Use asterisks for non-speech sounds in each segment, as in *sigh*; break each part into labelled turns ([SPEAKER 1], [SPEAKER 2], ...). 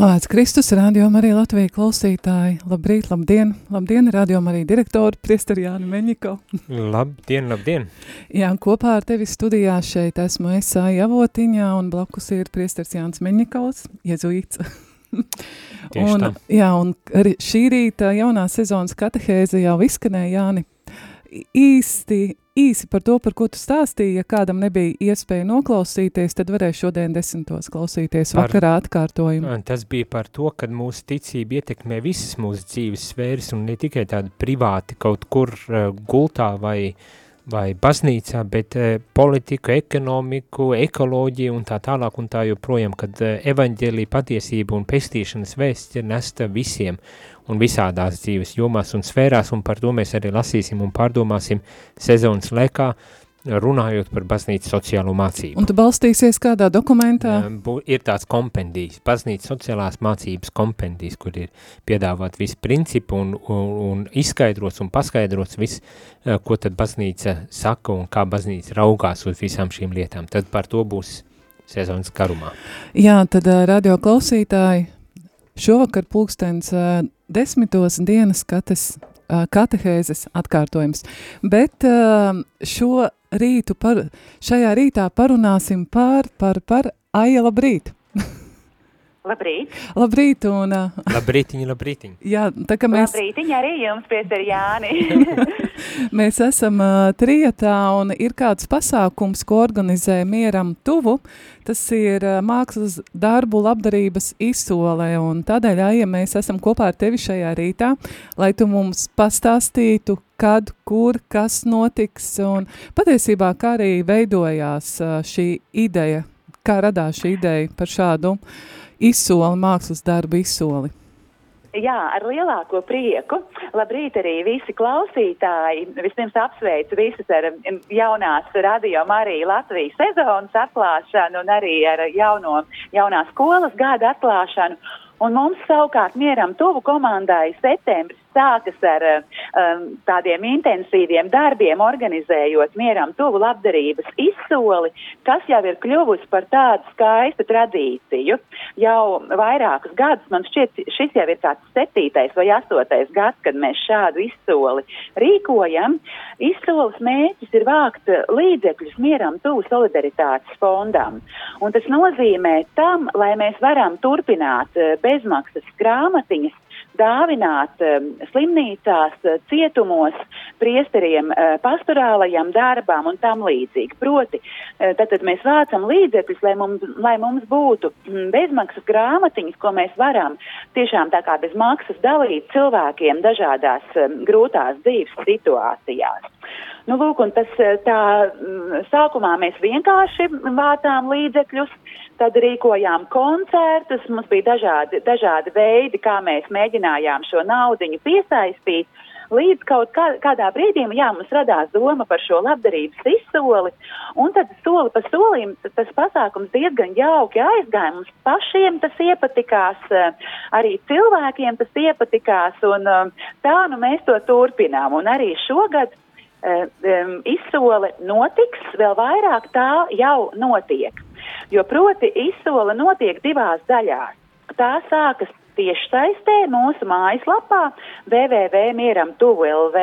[SPEAKER 1] Slavēts Kristus, rādījumā arī Latvija klausītāji. Labrīt, labdien, labdien, rādījumā arī direktori Priesteri Jāni Meņiko.
[SPEAKER 2] labdien, labdien.
[SPEAKER 1] Jā, kopā ar tevi studijā šeit esmu es Sāja Avotiņā un blakus ir Priesteris Jānis Meņikovs, jezuīts. *laughs* un, tā. jā, un šī rīta jaunā sezonas katehēze jau izskanēja, Jāni, īsti īsi par to, par ko tu stāstīji. Ja kādam nebija iespēja noklausīties, tad varēja šodien desmitos klausīties par, vakarā atkārtojumu.
[SPEAKER 2] Tas bija par to, ka mūsu ticība ietekmē visas mūsu dzīves sfēras un ne tikai tādi privāti kaut kur uh, gultā vai, vai baznīcā, bet uh, politiku, ekonomiku, ekoloģiju un tā tālāk un tā joprojām, kad uh, evaņģēlī patiesība un pestīšanas vēsts ir nesta visiem un visādās dzīves jomās un sfērās, un par to mēs arī lasīsim un pārdomāsim sezonas laikā, runājot par baznīcas sociālo mācību.
[SPEAKER 1] Un tu balstīsies kādā dokumentā?
[SPEAKER 2] Bu, ir tāds kompendijs, baznīcas sociālās mācības kompendijs, kur ir piedāvāt visi principi un, un, un izskaidrots un paskaidrots viss, eh, ko tad baznīca saka un kā baznīca raugās uz visām šīm lietām. Tad par to būs sezonas karumā.
[SPEAKER 1] Jā, tad eh, radio klausītāji, šovakar pulkstens eh, desmitos dienas kates, katehēzes atkārtojums. Bet šo rītu, par, šajā rītā parunāsim par, par, par Aija labrīt.
[SPEAKER 3] Labrīt.
[SPEAKER 1] Labrīt. Un,
[SPEAKER 2] labrītiņa, *laughs* labrītiņa.
[SPEAKER 1] Jā, tā kā mēs...
[SPEAKER 3] Labrītiņa arī jums, Piester Jāni. *laughs*
[SPEAKER 1] mēs esam uh, trietā un ir kāds pasākums, ko organizē Mieram tuvu. Tas ir uh, mākslas darbu labdarības izsole un tādēļ, ja mēs esam kopā ar tevi šajā rītā, lai tu mums pastāstītu, kad, kur, kas notiks un patiesībā kā arī veidojās uh, šī ideja, kā radās šī ideja par šādu uh, izsoli, mākslas darbu izsoli.
[SPEAKER 3] Jā, ar lielāko prieku. Labrīt arī visi klausītāji. Vispirms apsveicu visus ar jaunās radio Marija Latvijas sezonas atklāšanu un arī ar jauno, jaunās skolas gada atklāšanu. Un mums savukārt mieram tuvu komandai septembris sākas ar um, tādiem intensīviem darbiem, organizējot mieram tuvu labdarības izsoli, kas jau ir kļuvusi par tādu skaistu tradīciju. Jau vairākus gadus, man šķiet, šis jau ir tāds septītais vai astotais gads, kad mēs šādu izsoli rīkojam. Izsoles mērķis ir vākt līdzekļus mieram tuvu solidaritātes fondam. Un tas nozīmē tam, lai mēs varam turpināt uh, bezmaksas grāmatiņas dāvināt um, slimnīcās, uh, cietumos, priesteriem, uh, pastorālajam darbām un tam līdzīgi. Proti, uh, tad mēs vācam līdzekļus, lai mums, lai mums būtu mm, bezmaksas grāmatiņas, ko mēs varam tiešām tā kā bez maksas dalīt cilvēkiem dažādās um, grūtās dzīves situācijās. Nu, lūk, tas tā mm, sākumā mēs vienkārši vācām līdzekļus, Tad rīkojām koncertus, mums bija dažādi, dažādi veidi, kā mēs mēģinājām šo naudiņu piesaistīt. Līdz kaut kā, kādā brīdī jā, mums radās doma par šo labdarības izsoli, un tad soli pa solim tas pasākums diezgan jauki aizgāja. Mums pašiem tas iepatikās, arī cilvēkiem tas iepatikās, un tā nu mēs to turpinām. Un arī šogad um, izsole notiks, vēl vairāk tā jau notiek. Jo proti izsole notiek divās daļās. Tā sākas tieši saistē mūsu mājaslapā www.mieram.tuvu.lv.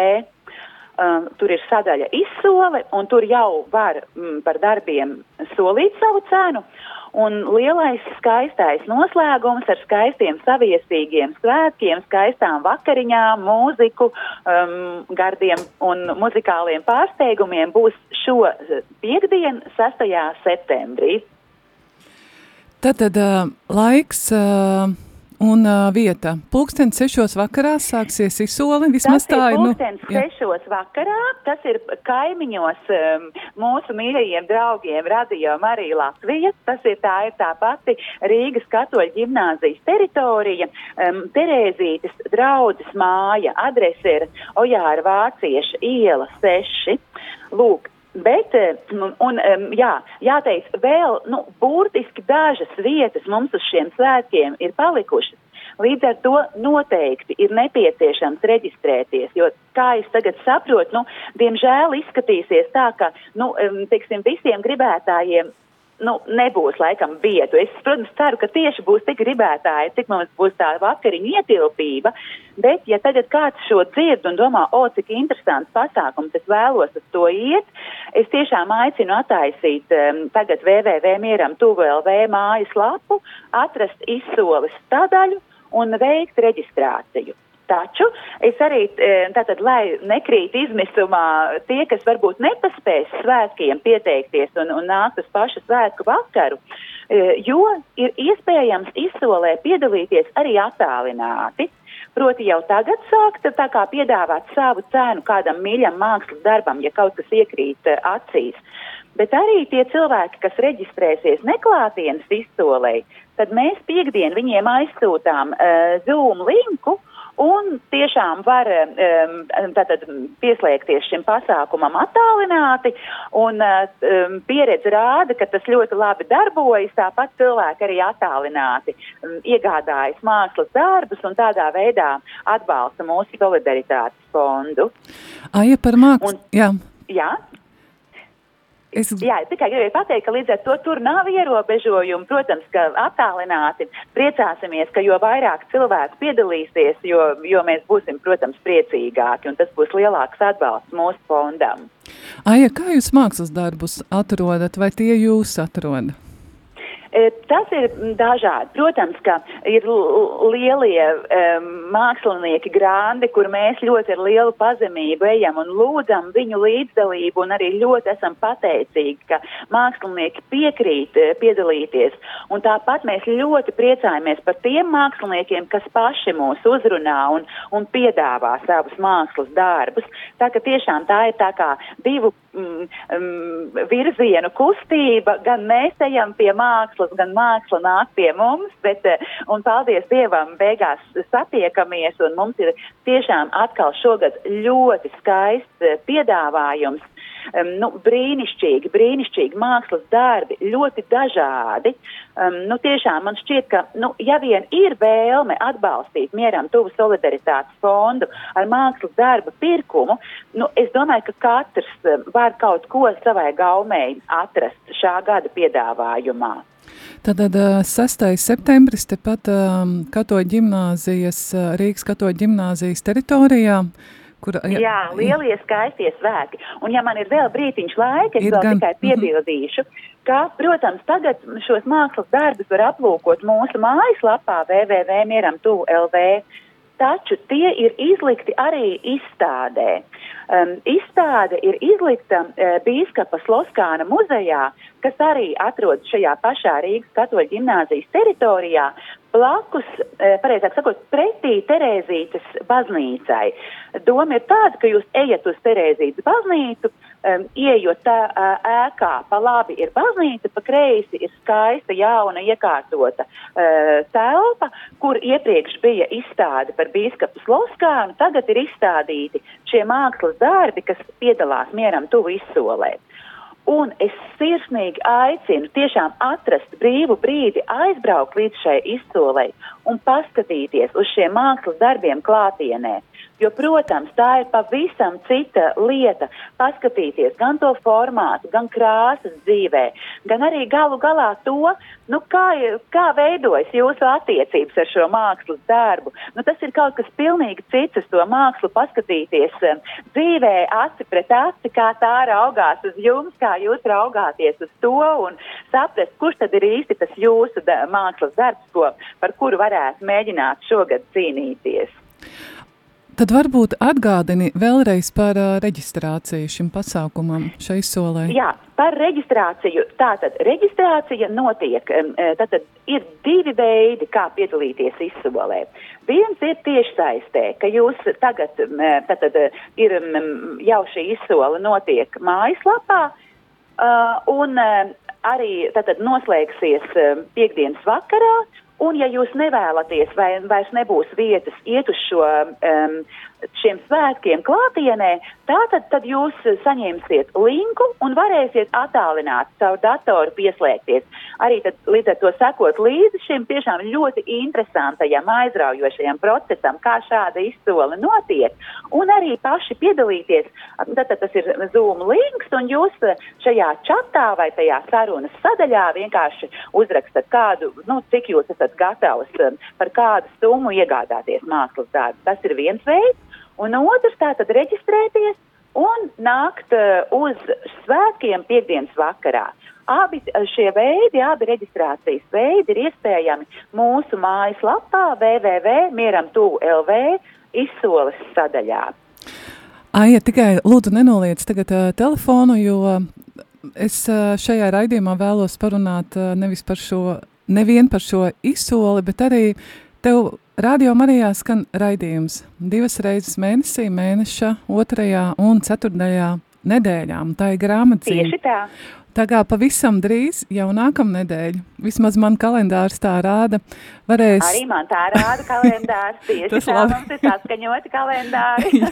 [SPEAKER 3] Um, tur ir sadaļa izsole, un tur jau var mm, par darbiem solīt savu cenu. Un lielais skaistais noslēgums ar skaistiem saviesīgiem svētkiem, skaistām vakariņām, mūziku, um, gardiem un muzikāliem pārsteigumiem būs šo piekdienu, 6. septembrī.
[SPEAKER 1] Tad, tad uh, laiks uh, Un uh, vieta. Pulksten sešos vakarā sāksies izsoli. Vismaz tā ir.
[SPEAKER 3] Nu, sešos vakarā. Tas ir kaimiņos um, mūsu mīļajiem draugiem Radio Marija Latvija. Tas ir tā, ir tā pati Rīgas katoļu ģimnāzijas teritorija. Um, Terēzītes draudzes māja. Adrese ir Ojāra Vācieša iela 6. Lūk, Bet, un, jā, jāteic, vēl nu, burtiski dažas vietas mums uz šiem svētkiem ir palikušas. Līdz ar to noteikti ir nepieciešams reģistrēties, jo, kā es tagad saprotu, nu, diemžēl izskatīsies tā, ka, nu, teiksim, visiem gribētājiem nu, nebūs laikam vietu. Es, protams, ceru, ka tieši būs tik gribētāji, cik mums būs tā vakariņu ietilpība, bet ja tagad kāds šo dzird un domā, o, cik interesants pasākums, es vēlos uz to iet, es tiešām aicinu attaisīt um, tagad www.mieram tuvu LV mājas lapu, atrast izsoles stadaļu un veikt reģistrāciju. Taču es arī, e, tātad, lai nekrīt izmisumā tie, kas varbūt nepaspēs svētkiem pieteikties un, un nākt uz pašu svētku vakaru, e, jo ir iespējams izsolē piedalīties arī attālināti. Proti jau tagad sākt tā kā piedāvāt savu cenu kādam mīļam mākslas darbam, ja kaut kas iekrīt e, acīs. Bet arī tie cilvēki, kas reģistrēsies neklātienes izsolē, tad mēs piekdien viņiem aizsūtām uh, Zoom linku, un tiešām var tātad, pieslēgties šim pasākumam attālināti, un pieredze rāda, ka tas ļoti labi darbojas, tāpat cilvēki arī attālināti iegādājas mākslas darbus un tādā veidā atbalsta mūsu solidaritātes fondu.
[SPEAKER 1] Aija par mākslu, jā.
[SPEAKER 3] Jā, Es... Jā, tikai gribēju pateikt, ka līdz ar to tur nav ierobežojumu. Protams, ka attālināti priecāsimies, ka jo vairāk cilvēku piedalīsies, jo, jo mēs būsim, protams, priecīgāki un tas būs lielāks atbalsts mūsu fondam.
[SPEAKER 1] Aija, kā jūs mākslas darbus atrodat vai tie jūs atrodat?
[SPEAKER 3] E, tas ir dažādi. Protams, ka ir lielie um, mākslinieki grāndi, kur mēs ļoti ar lielu pazemību ejam un lūdzam viņu līdzdalību un arī ļoti esam pateicīgi, ka mākslinieki piekrīt e, piedalīties. Un tāpat mēs ļoti priecājamies par tiem māksliniekiem, kas paši mūs uzrunā un, un piedāvā savus mākslas darbus. Tā ka tiešām tā ir tā kā divu mm, mm, virzienu kustība, gan mēs ejam pie mākslas, gan māksla nāk pie mums, bet, eh, un paldies Dievam, beigās satiekamies, un mums ir tiešām atkal šogad ļoti skaists eh, piedāvājums um, nu, brīnišķīgi, brīnišķīgi mākslas darbi, ļoti dažādi. Um, nu, tiešām man šķiet, ka, nu, ja vien ir vēlme atbalstīt mieram tuvu solidaritātes fondu ar mākslas darba pirkumu, nu, es domāju, ka katrs var kaut ko savai gaumei atrast šā gada piedāvājumā.
[SPEAKER 1] Tātad 6. septembris tepat Katoļu ģimnāzijas, Rīgas Katoļu ģimnāzijas teritorijā.
[SPEAKER 3] Kur, ja, jā, lielie skaistie svētki. Un ja man ir vēl brītiņš laika, es vēl gan, tikai mhm. piebildīšu, ka, protams, tagad šos mākslas darbus var aplūkot mūsu mājaslapā www.mieram.lv, taču tie ir izlikti arī izstādē. Um, izstāde ir izlikta uh, Bīskapa Sloskāna muzejā, kas arī atrodas šajā pašā Rīgas katoļu ģimnāzijas teritorijā, blakus, eh, pareizāk sakot, pretī Terēzītes baznīcai. Doma ir tāda, ka jūs ejat uz Terēzītes baznīcu, um, ieejot tā ēkā, pa labi ir baznīca, pa kreisi ir skaista, jauna, iekārtota uh, telpa, kur iepriekš bija izstāde par bīskapu Sloskānu, tagad ir izstādīti šie mākslas darbi, kas piedalās mieram tuvu izsolē. Un es sirsnīgi aicinu tiešām atrast brīvu brīdi, aizbraukt līdz šai izsolei un paskatīties uz šiem mākslas darbiem klātienē. Jo, protams, tā ir pavisam cita lieta paskatīties gan to formātu, gan krāsas dzīvē, gan arī galu galā to, nu, kā, kā veidojas jūsu attiecības ar šo mākslas darbu. Nu, tas ir kaut kas pilnīgi cits, uz to mākslu paskatīties um, dzīvē, aci pret aci, kā tā raugās uz jums, kā jūs raugāties uz to un saprast, kurš tad ir īsti tas jūsu da mākslas darbs, ko, par kuru varētu mēģināt šogad cīnīties.
[SPEAKER 1] Tad varbūt atgādini vēlreiz par uh, reģistrāciju šim pasākumam, šai izsolē.
[SPEAKER 3] Jā, par reģistrāciju. Tātad reģistrācija notiek, tātad ir divi veidi, kā piedalīties izsolē. Viens ir tieši saistē, ka jūs tagad, tātad ir jau šī izsola notiek mājaslapā, un arī tātad noslēgsies piekdienas vakarā, Un, ja jūs nevēlaties vai vairs nebūs vietas iet uz šo um, šiem svētkiem klātienē, tātad tad jūs saņemsiet linku un varēsiet attālināt savu datoru pieslēgties. Arī tad līdz ar to sekot līdzi šim tiešām ļoti interesantajam, aizraujošajam procesam, kā šāda izsole notiek, un arī paši piedalīties. Tad, tad tas ir Zoom links, un jūs šajā čatā vai tajā sarunas sadaļā vienkārši uzrakstat kādu, nu, cik jūs esat gatavs par kādu summu iegādāties mākslas darbu. Tas ir viens veids. Un otrs tātad reģistrēties un nākt uh, uz svētkiem piekdienas vakarā. Abi šie veidi, abi reģistrācijas veidi ir iespējami mūsu mājaslapā www.mieram.lv izsoles sadaļā.
[SPEAKER 1] Aija, tikai lūdzu nenoliec tagad uh, telefonu, jo es uh, šajā raidījumā vēlos parunāt uh, nevis par šo, nevien par šo izsoli, bet arī tev Radio Marijā skan raidījums divas reizes mēnesī, mēneša otrajā un ceturtajā nedēļā. Tā ir grāmatzīme.
[SPEAKER 3] Tieši tā.
[SPEAKER 1] Tā kā pavisam drīz, jau nākamā nedēļa, vismaz man kalendārs tā rāda, varēs.
[SPEAKER 3] Arī man tā rāda kalendārs, *laughs* tieši
[SPEAKER 1] Tas
[SPEAKER 3] tā,
[SPEAKER 1] labi.
[SPEAKER 3] mums ir saskaņoti kalendāri.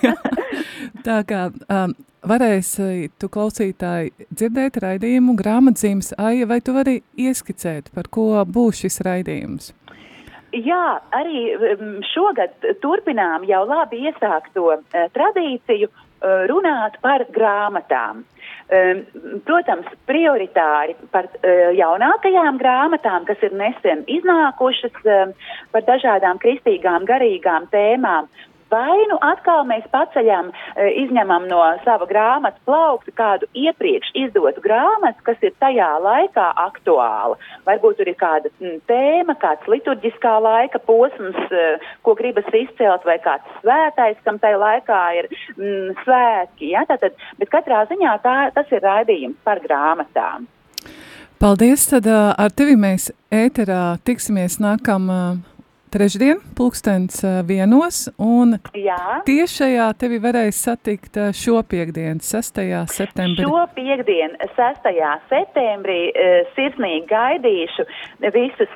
[SPEAKER 3] *laughs*
[SPEAKER 1] Tā kā um, varēs uh, tu klausītāji dzirdēt raidījumu grāmatzīmes aija, vai tu vari ieskicēt, par ko būs šis raidījums?
[SPEAKER 3] Jā, arī um, šogad turpinām jau labi iesākto uh, tradīciju uh, runāt par grāmatām. Um, protams, prioritāri par uh, jaunākajām grāmatām, kas ir nesen iznākušas um, par dažādām kristīgām, garīgām tēmām, Vai nu atkal mēs paceļam, e, izņemam no sava grāmatas plaukta kādu iepriekš izdotu grāmatu, kas ir tajā laikā aktuāla. Varbūt tur ir kāda tēma, kāds liturģiskā laika posms, e, ko gribas izcelt, vai kāds svētais, kam tajā laikā ir m, svētki. Ja? Tātad, bet katrā ziņā tā, tas ir raidījums par grāmatām.
[SPEAKER 1] Paldies, tad uh, ar tevi mēs ēterā tiksimies nākamā trešdien, pulkstens uh, vienos, un
[SPEAKER 3] Jā.
[SPEAKER 1] tieši šajā tevi varēs satikt uh, šo piekdienu, 6. septembrī.
[SPEAKER 3] Šo piekdienu, 6. septembrī, uh, sirsnīgi gaidīšu visus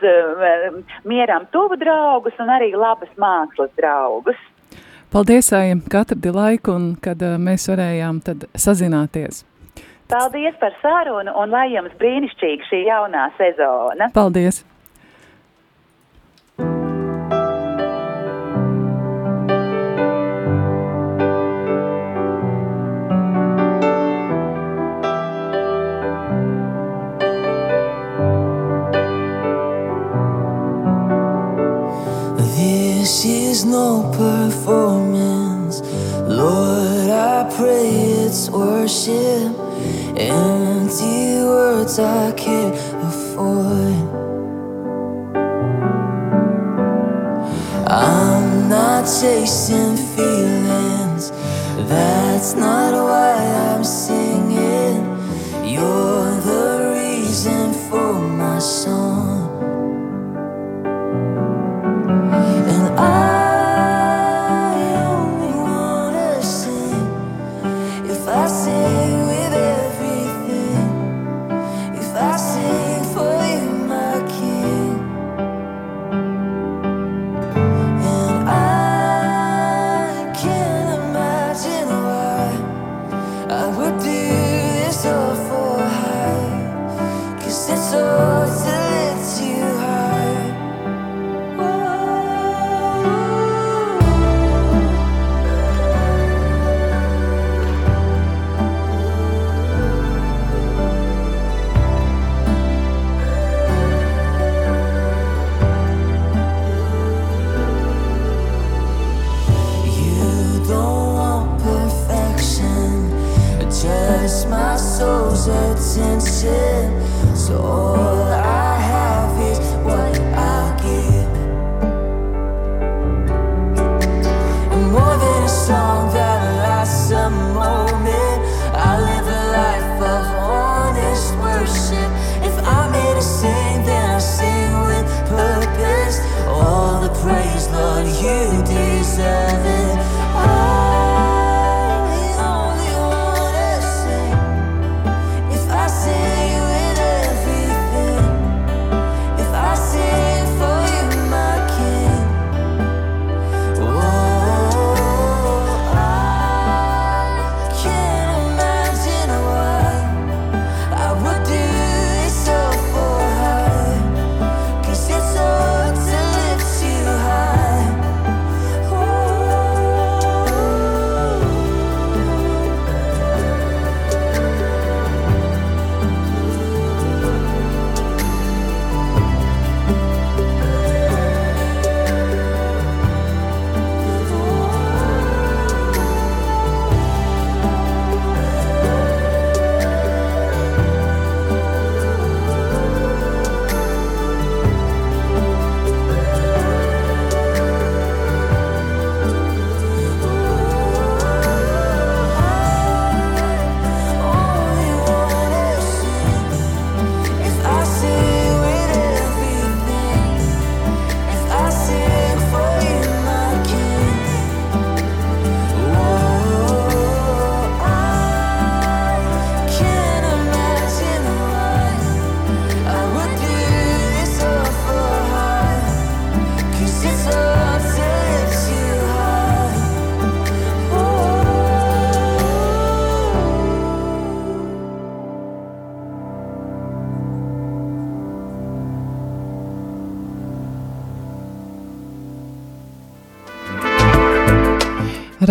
[SPEAKER 3] mieram tuvu draugus un arī labas mākslas draugus.
[SPEAKER 1] Paldies, Ājam, katru laiku, un kad mēs varējām tad sazināties.
[SPEAKER 3] Paldies par sarunu un lai jums brīnišķīgi šī jaunā sezona.
[SPEAKER 1] Paldies!
[SPEAKER 4] This is no performance. Lord, I pray it's worship. Empty words I can't afford. I'm not chasing feelings. That's not why I'm singing. You're the reason for my song.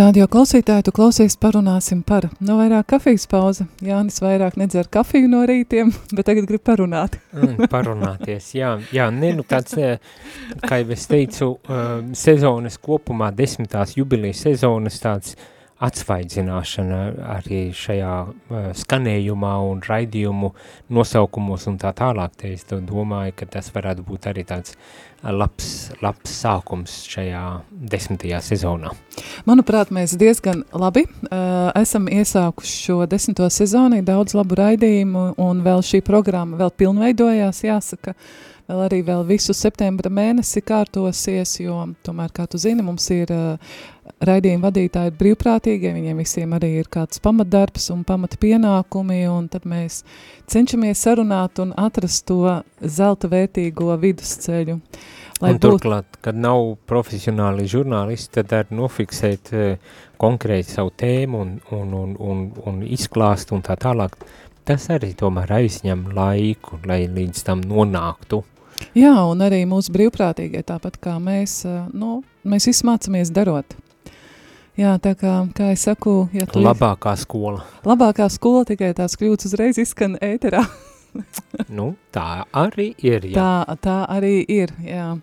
[SPEAKER 1] Radio klausītāji, tu klausies parunāsim par, no vairāk kafijas pauze. Jānis vairāk nedzer kafiju no rītiem, *laughs* bet tagad grib parunāt.
[SPEAKER 2] Mm, Parunāties, jā, jā, ne, nu tāds, eh, kā jau es teicu, eh, sezonas kopumā, desmitās jubilijas sezonas tāds atsvaidzināšana arī šajā uh, skanējumā un raidījumu nosaukumos un tā tālāk. Te es domāju, ka tas varētu būt arī tāds labs, labs sākums šajā desmitajā sezonā.
[SPEAKER 1] Manuprāt, mēs diezgan labi uh, esam iesākuši šo desmito sezonu, daudz labu raidījumu un vēl šī programma vēl pilnveidojās, jāsaka, vēl arī vēl visu septembra mēnesi kārtosies, jo tomēr, kā tu zini, mums ir uh, raidījuma vadītāji ir brīvprātīgie, viņiem visiem arī ir kāds pamatdarbs un pamata pienākumi, un tad mēs cenšamies sarunāt un atrast to zelta vērtīgo vidusceļu.
[SPEAKER 2] Lai un turklāt, būt... kad nav profesionāli žurnālisti, tad var nofiksēt uh, konkrēti savu tēmu un, un, un, un, un izklāst un tā tālāk. Tas arī tomēr aizņem laiku, lai līdz tam nonāktu.
[SPEAKER 1] Jā, un arī mūsu brīvprātīgie, tāpat kā mēs, nu, mēs izmācamies darot. Jā, tā kā, kā es saku, ja tu...
[SPEAKER 2] Labākā skola.
[SPEAKER 1] Labākā skola, tikai tās kļūtas uzreiz izskan ēterā. *laughs*
[SPEAKER 2] nu, tā arī ir, jā.
[SPEAKER 1] Tā, tā arī ir, jā.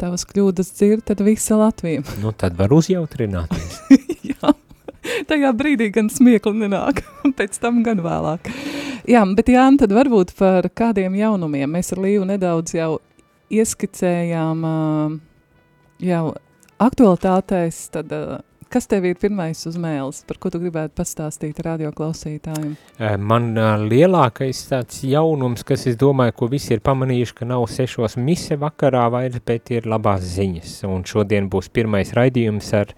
[SPEAKER 1] Tavas kļūdas dzird, tad visa Latvija. *laughs*
[SPEAKER 2] nu, tad var uzjautrināties. *laughs*
[SPEAKER 1] jā, tajā brīdī gan smiekli nenāk, pēc tam gan vēlāk. Jā, bet Jāni, tad varbūt par kādiem jaunumiem. Mēs ar Līvu nedaudz jau ieskicējām jau aktualitātēs, tad Kas tev ir pirmais uz mēles, par ko tu gribētu pastāstīt radio klausītājiem?
[SPEAKER 2] Man lielākais tāds jaunums, kas es domāju, ko visi ir pamanījuši, ka nav sešos mise vakarā vairs, bet ir labās ziņas. Un šodien būs pirmais raidījums ar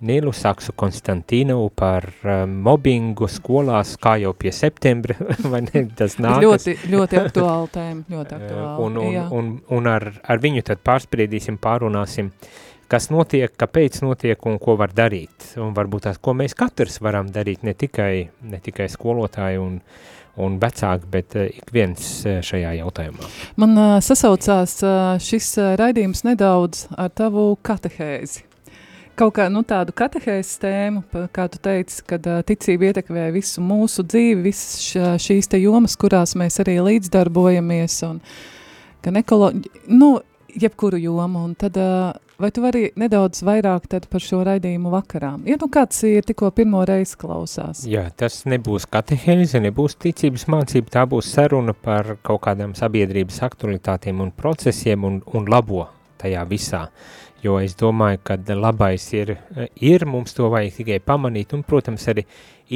[SPEAKER 2] Nilu Saksu Konstantīnu par um, mobbingu skolās, kā jau pie septembra, *laughs* vai ne, tas nākas.
[SPEAKER 1] ļoti, ļoti aktuāli tēma, ļoti aktuāli.
[SPEAKER 2] un, un, un, un, un ar, ar viņu tad pārspriedīsim, pārunāsim kas notiek, kāpēc notiek un ko var darīt. Un varbūt tās, ko mēs katrs varam darīt, ne tikai, ne tikai skolotāji un, un vecāki, bet uh, ik viens šajā jautājumā.
[SPEAKER 1] Man uh, sasaucās uh, šis uh, raidījums nedaudz ar tavu katehēzi. Kaut kā nu, tādu katehēzes tēmu, kā tu teici, kad uh, ticība ietekmē visu mūsu dzīvi, visas šīs te jomas, kurās mēs arī līdzdarbojamies, un gan ekoloģi, nu, jebkuru jomu, un tad uh, Vai tu vari nedaudz vairāk par šo raidījumu vakarā? Ja nu kāds ir tikko pirmo reizi klausās.
[SPEAKER 2] Jā, tas nebūs katehēze, nebūs ticības mācība, tā būs saruna par kaut kādām sabiedrības aktualitātiem un procesiem un, un labo tajā visā. Jo es domāju, ka labais ir, ir, mums to vajag tikai pamanīt un, protams, arī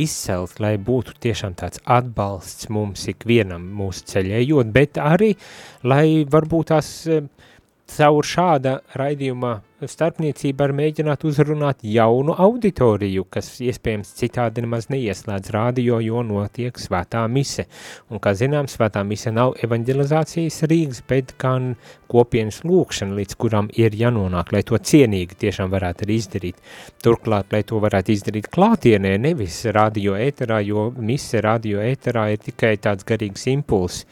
[SPEAKER 2] izcelt, lai būtu tiešām tāds atbalsts mums ikvienam mūsu ceļējot, bet arī, lai varbūt tās caur šāda raidījuma starpniecību var mēģināt uzrunāt jaunu auditoriju, kas iespējams citādi nemaz neieslēdz rādio, jo notiek svētā mise. Un, kā zinām, svētā mise nav evanģelizācijas rīgs, bet gan kopienas lūkšana, līdz kuram ir jānonāk, lai to cienīgi tiešām varētu arī izdarīt. Turklāt, lai to varētu izdarīt klātienē, nevis radio ēterā, jo mise radio ēterā ir tikai tāds garīgs impulss,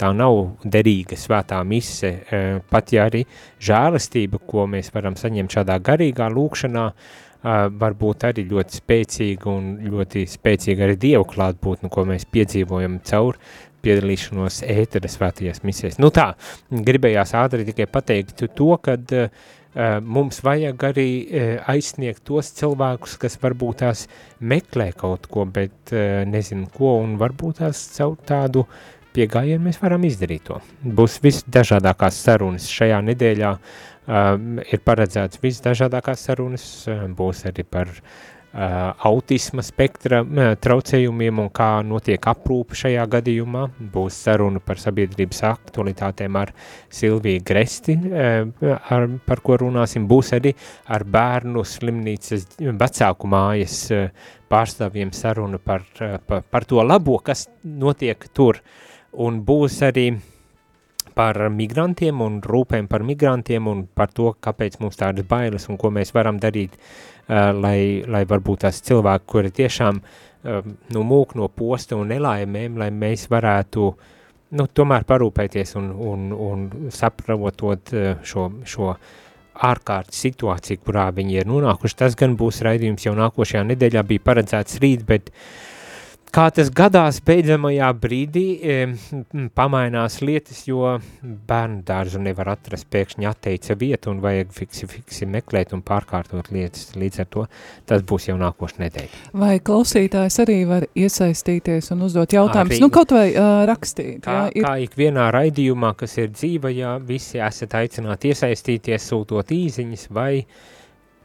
[SPEAKER 2] tā nav derīga svētā mise, e, pat ja arī žēlastība, ko mēs varam saņemt šādā garīgā lūkšanā, e, var būt arī ļoti spēcīga un ļoti spēcīga arī Dievu klātbūtne, ko mēs piedzīvojam caur piedalīšanos ētera svētajās misēs. Nu tā, gribējās ātri tikai pateikt to, kad uh, mums vajag arī aizsniegt tos cilvēkus, kas varbūt tās meklē kaut ko, bet nezinu ko, un varbūt tās caur tādu uh, piegājienu mēs varam izdarīt to. Būs visdažādākās sarunas šajā nedēļā, um, ir paredzēts visdažādākās sarunas, būs arī par uh, autisma spektra uh, traucējumiem un kā notiek aprūpe šajā gadījumā. Būs saruna par sabiedrības aktualitātēm ar Silviju Gresti, uh, ar, par ko runāsim. Būs arī ar bērnu slimnīcas vecāku mājas uh, pārstāvjiem saruna par, uh, par, par to labo, kas notiek tur. Uh, un būs arī par migrantiem un rūpēm par migrantiem un par to, kāpēc mums tādas bailes un ko mēs varam darīt, uh, lai, lai varbūt tās cilvēki, kuri tiešām uh, nu, mūk no posta un nelaimēm, lai mēs varētu nu, tomēr parūpēties un, un, un saprotot uh, šo, šo ārkārtas situācija, kurā viņi ir nonākuši. Tas gan būs raidījums jau nākošajā nedēļā, bija paredzēts rīt, bet uh, kā tas gadās beidzamajā brīdī, e, pamainās lietas, jo bērnu dārzu nevar atrast pēkšņi atteica vietu un vajag fiksi, fiksi meklēt un pārkārtot lietas. Līdz ar to tas būs jau nākoša nedēļa.
[SPEAKER 1] Vai klausītājs arī var iesaistīties un uzdot jautājumus? Nu, kaut vai uh, rakstīt.
[SPEAKER 2] Kā, jā, ir... kā ikvienā raidījumā, kas ir dzīva, ja visi esat aicināti iesaistīties, sūtot īziņas vai uh,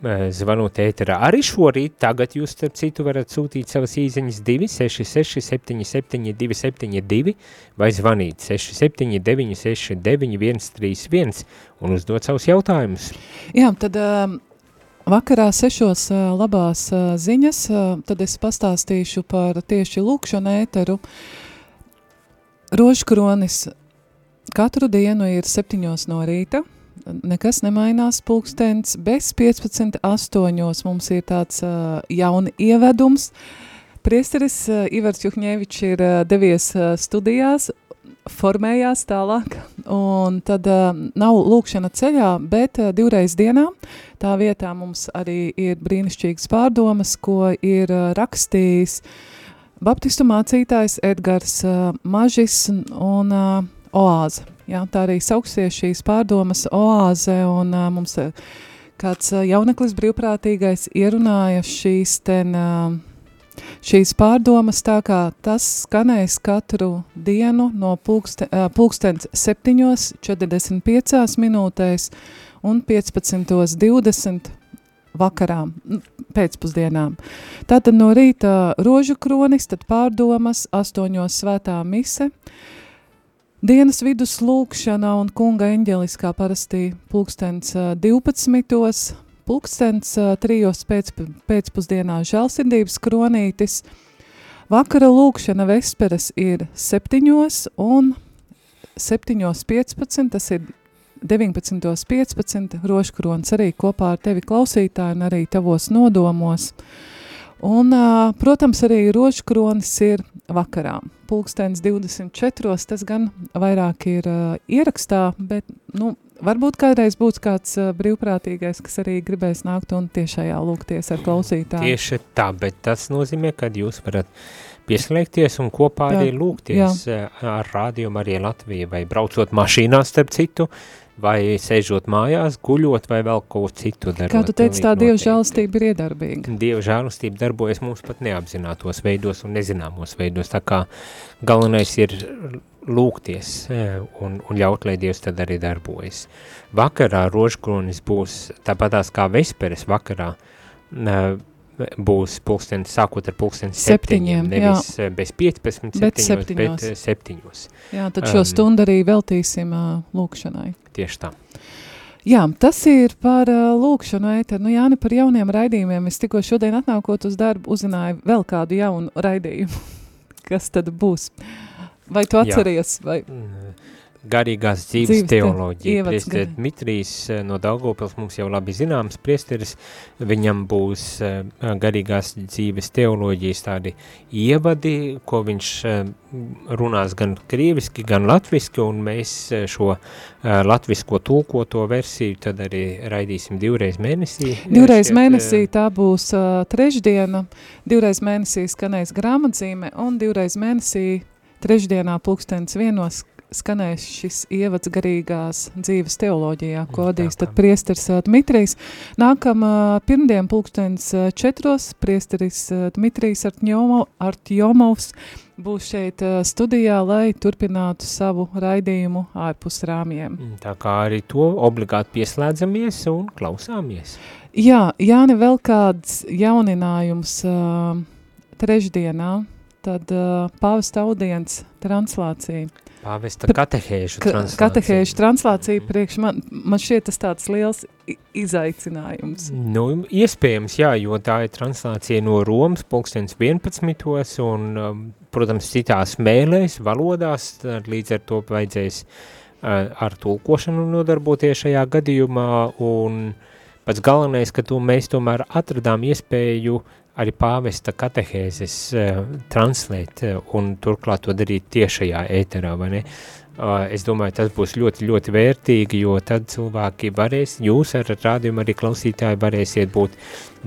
[SPEAKER 2] zvanot ēterā. Arī šorīt, tagad jūs, starp citu, varat sūtīt savas īziņas 266 77 272 vai zvanīt 679 69 131 un uzdot savus jautājumus.
[SPEAKER 1] Jā, tad uh, vakarā sešos uh, labās uh, ziņas, uh, tad es pastāstīšu par tieši lūkšanu ēteru. Rožkronis katru dienu ir septiņos no rīta, nekas nemainās pulkstens, bez 15.8. mums ir tāds uh, jauni ievedums. Priesteris uh, Ivars Juhņevičs ir uh, devies uh, studijās, formējās tālāk, un tad uh, nav lūkšana ceļā, bet uh, divreiz dienā tā vietā mums arī ir brīnišķīgas pārdomas, ko ir uh, rakstījis baptistu mācītājs Edgars uh, Mažis un uh, Oāze. Jā, tā arī sauksies šīs pārdomas oāze, un uh, mums uh, kāds uh, jauneklis brīvprātīgais ierunāja šīs ten, uh, šīs pārdomas tā kā tas skanēs katru dienu no pulkste, uh, pulkstens 7.45 minūtēs un 15.20 vakarām, pēcpusdienām. Tātad no rīta rožu kronis, tad pārdomas, astoņos svētā mise, Dienas vidus lūkšana un kunga eņģeliskā parasti pulkstens 12. Pulkstens 3. Pēc, pēcpusdienā žēlsirdības kronītis. Vakara lūkšana vesperas ir 7. un 7.15, tas ir 19.15, roškrons arī kopā ar tevi klausītāji un arī tavos nodomos. Un, protams, arī roškronis ir vakarā. Pulkstens 24. tas gan vairāk ir uh, ierakstā, bet, nu, varbūt kādreiz būs kāds uh, brīvprātīgais, kas arī gribēs nākt un tiešajā lūgties ar klausītāju.
[SPEAKER 2] Tieši tā, bet tas nozīmē, ka jūs varat pieslēgties un kopā jā, arī lūgties jā. ar rādījumu arī Latviju vai braucot mašīnā starp citu, vai sēžot mājās, guļot vai vēl ko citu darot.
[SPEAKER 1] Kā tu teici, tā Dieva žēlastība ir iedarbīga.
[SPEAKER 2] Dieva žēlastība darbojas mums pat neapzinātos veidos un nezināmos veidos, tā kā galvenais ir lūgties e, un, un ļaut, lai Dievs tad arī darbojas. Vakarā rožkronis būs tāpatās kā vesperes vakarā, būs pulkstenis, sākot ar pulksteni septiņiem, nevis jā. Eh, bez 15
[SPEAKER 1] bet
[SPEAKER 2] septiņos, bet eh, septiņos.
[SPEAKER 1] Jā, tad šo um, stundu arī veltīsim uh, lūkšanai.
[SPEAKER 2] Tieši tā.
[SPEAKER 1] Jā, tas ir par uh, lūkšanu ēteru. Nu, Jāni, par jauniem raidījumiem. Es tikko šodien atnākot uz darbu uzzināju vēl kādu jaunu raidījumu. *laughs* Kas tad būs? Vai tu atceries? Jā. Vai? Mm
[SPEAKER 2] garīgās dzīves, dzīves teoloģija. Priesteris Dmitrijs eh, no Daugavpils mums jau labi zināms priesteris, viņam būs eh, garīgās dzīves teoloģijas tādi ievadi, ko viņš eh, runās gan krieviski, gan latviski, un mēs šo latvisko tulkoto versiju tad arī raidīsim divreiz mēnesī.
[SPEAKER 1] Divreiz šiet, mēnesī tā būs trešdiena, divreiz mēnesī skanēs grāmatzīme, un divreiz mēnesī trešdienā pulkstens vienos skanēs šis ievads garīgās dzīves teoloģijā, ko vadīs tad priesteris Dmitrijs. Nākam pirmdien pulkstens četros, priesteris Dmitrijs Artjomovs būs šeit studijā, lai turpinātu savu raidījumu ārpus rāmjiem.
[SPEAKER 2] Mm, tā kā arī to obligāti pieslēdzamies un klausāmies.
[SPEAKER 1] Jā, Jāni, vēl kāds jauninājums uh, trešdienā, tad uh, pāvesta audiens translācija.
[SPEAKER 2] Pāvesta katehēžu translācija.
[SPEAKER 1] Katehēžu translācija priekš man, man šķiet tas tāds liels izaicinājums.
[SPEAKER 2] Nu, iespējams, jā, jo tā ir translācija no Romas, pulkstens 11. un, um, protams, citās mēlēs, valodās, līdz ar to vajadzēs uh, ar tulkošanu nodarboties šajā gadījumā, un pats galvenais, ka to mēs tomēr atradām iespēju uh, arī pāvesta katehēzes uh, translēt uh, un turklāt to darīt tiešajā ēterā, vai ne? Uh, es domāju, tas būs ļoti, ļoti vērtīgi, jo tad cilvēki varēs, jūs ar rādījumu arī klausītāji varēsiet būt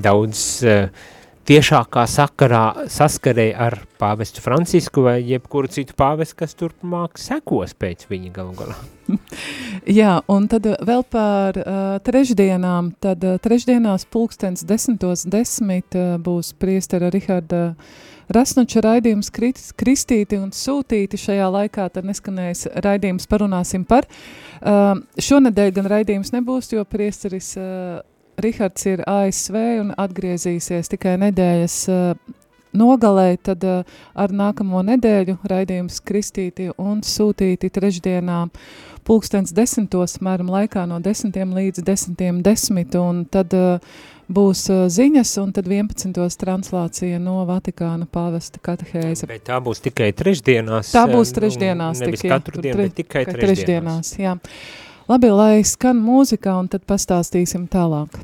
[SPEAKER 2] daudz uh, tiešākā sakarā, saskarē ar pāvestu Francisku vai jebkuru citu pāvestu, kas turpmāk sekos pēc viņa galu galā. *laughs*
[SPEAKER 1] Jā, un tad vēl par uh, trešdienām, tad uh, trešdienās pulkstens desmitos desmit uh, būs priestera Riharda uh, Rasnoča raidījums Kristīti un Sūtīti šajā laikā, tad neskanēs raidījums parunāsim par. Uh, šonedēļ gan raidījums nebūs, jo priesteris uh, Rihards ir ASV un atgriezīsies tikai nedēļas uh, nogalē, tad uh, ar nākamo nedēļu raidījums Kristīti un Sūtīti trešdienā pulkstens desmitos, mēram laikā no desmitiem līdz desmitiem desmit, un tad uh, būs ziņas, un tad 11. translācija no Vatikāna pāvesta katehēze.
[SPEAKER 2] Bet tā būs tikai trešdienās?
[SPEAKER 1] Tā būs trešdienās.
[SPEAKER 2] Nevis
[SPEAKER 1] tik,
[SPEAKER 2] katru dienu,
[SPEAKER 1] tre,
[SPEAKER 2] bet tikai
[SPEAKER 1] trešdienās.
[SPEAKER 2] trešdienās.
[SPEAKER 1] Jā. Labi, lai skan mūzika, un tad pastāstīsim tālāk.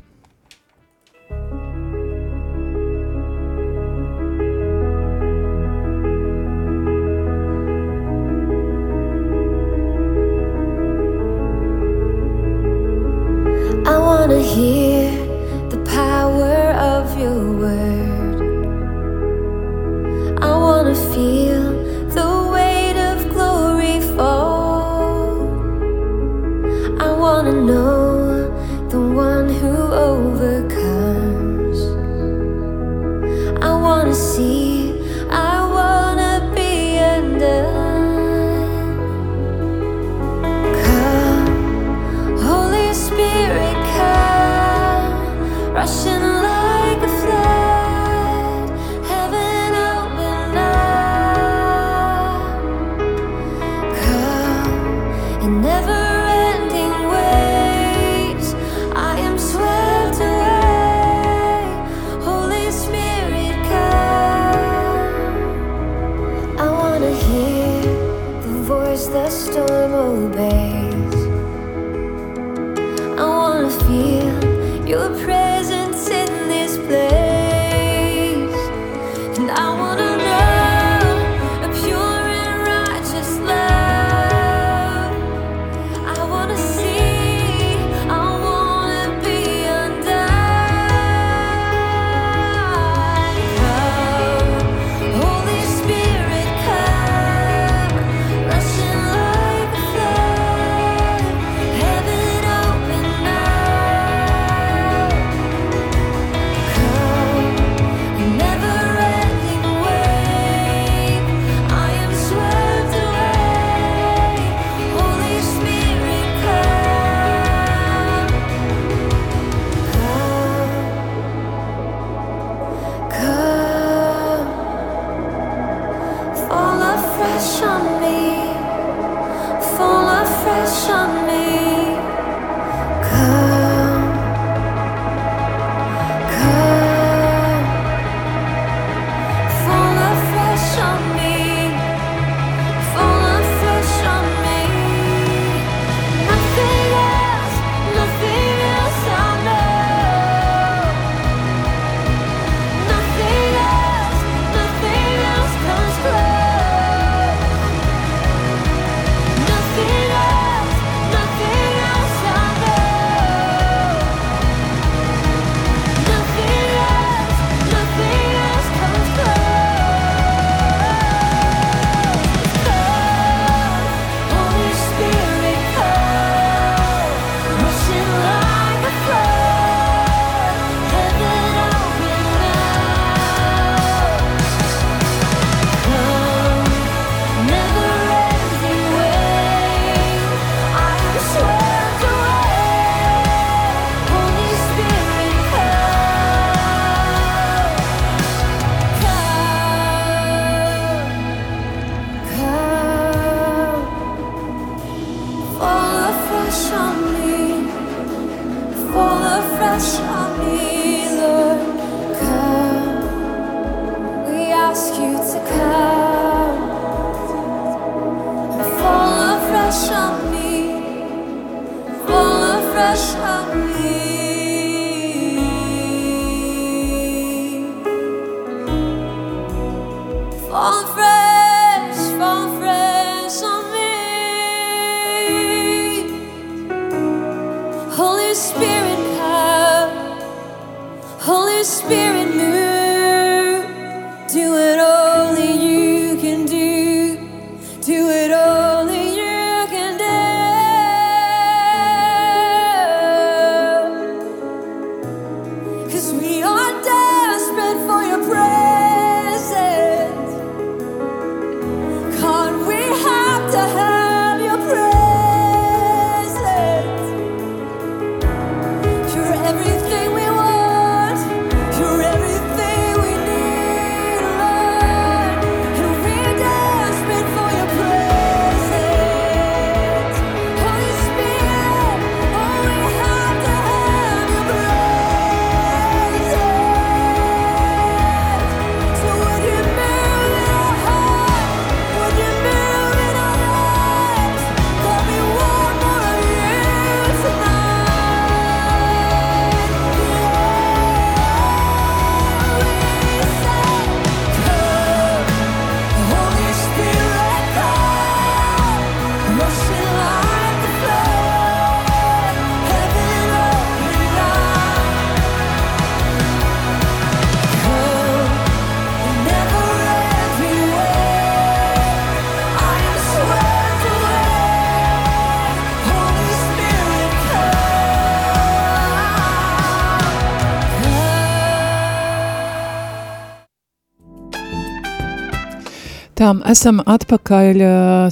[SPEAKER 1] Tā, esam atpakaļ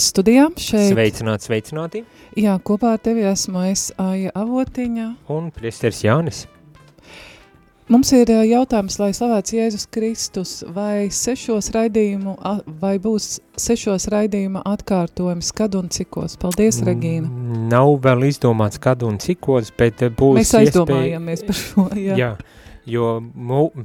[SPEAKER 1] studijā šeit.
[SPEAKER 2] Sveicināt, sveicināti.
[SPEAKER 1] Jā, kopā ar tevi esmu es Aija Avotiņa.
[SPEAKER 2] Un priesteris Jānis.
[SPEAKER 1] Mums ir jautājums, lai slavēts Jēzus Kristus, vai sešos raidījumu, vai būs sešos raidījuma atkārtojums, kad un cikos? Paldies, Regīna.
[SPEAKER 2] Mm, Nav vēl izdomāts, kad un cikos, bet būs
[SPEAKER 1] Mēs
[SPEAKER 2] iespēja-
[SPEAKER 1] aizdomājamies par šo, jā.
[SPEAKER 2] Jā, jo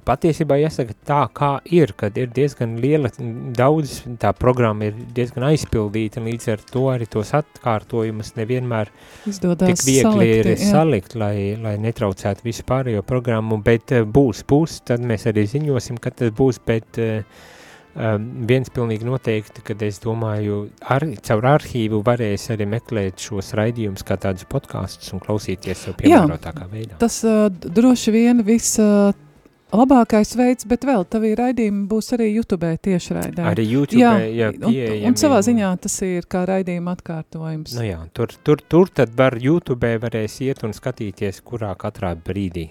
[SPEAKER 2] patiesībā jāsaka tā, kā ir, kad ir diezgan liela, daudz tā programma ir diezgan aizpildīta, līdz ar to arī tos atkārtojumus nevienmēr
[SPEAKER 1] Izdodās
[SPEAKER 2] tik viegli
[SPEAKER 1] salikt,
[SPEAKER 2] ir
[SPEAKER 1] jā.
[SPEAKER 2] salikt, lai, lai netraucētu visu pārējo programmu, bet eh, būs, būs, tad mēs arī ziņosim, kad tas būs, bet uh, um, viens pilnīgi noteikti, kad es domāju, ar, caur arhīvu varēs arī meklēt šos raidījumus kā tādus podkastus un klausīties jau piemērotākā veidā.
[SPEAKER 1] Tas uh, droši vien viss uh, labākais veids, bet vēl tavī raidījumi būs arī YouTube tiešraidē.
[SPEAKER 2] Arī YouTube,
[SPEAKER 1] jā,
[SPEAKER 2] jā,
[SPEAKER 1] un,
[SPEAKER 2] pieejami.
[SPEAKER 1] un savā ziņā tas ir kā raidījuma atkārtojums.
[SPEAKER 2] Nu jā, tur, tur, tur tad var YouTube varēs iet un skatīties, kurā katrā brīdī.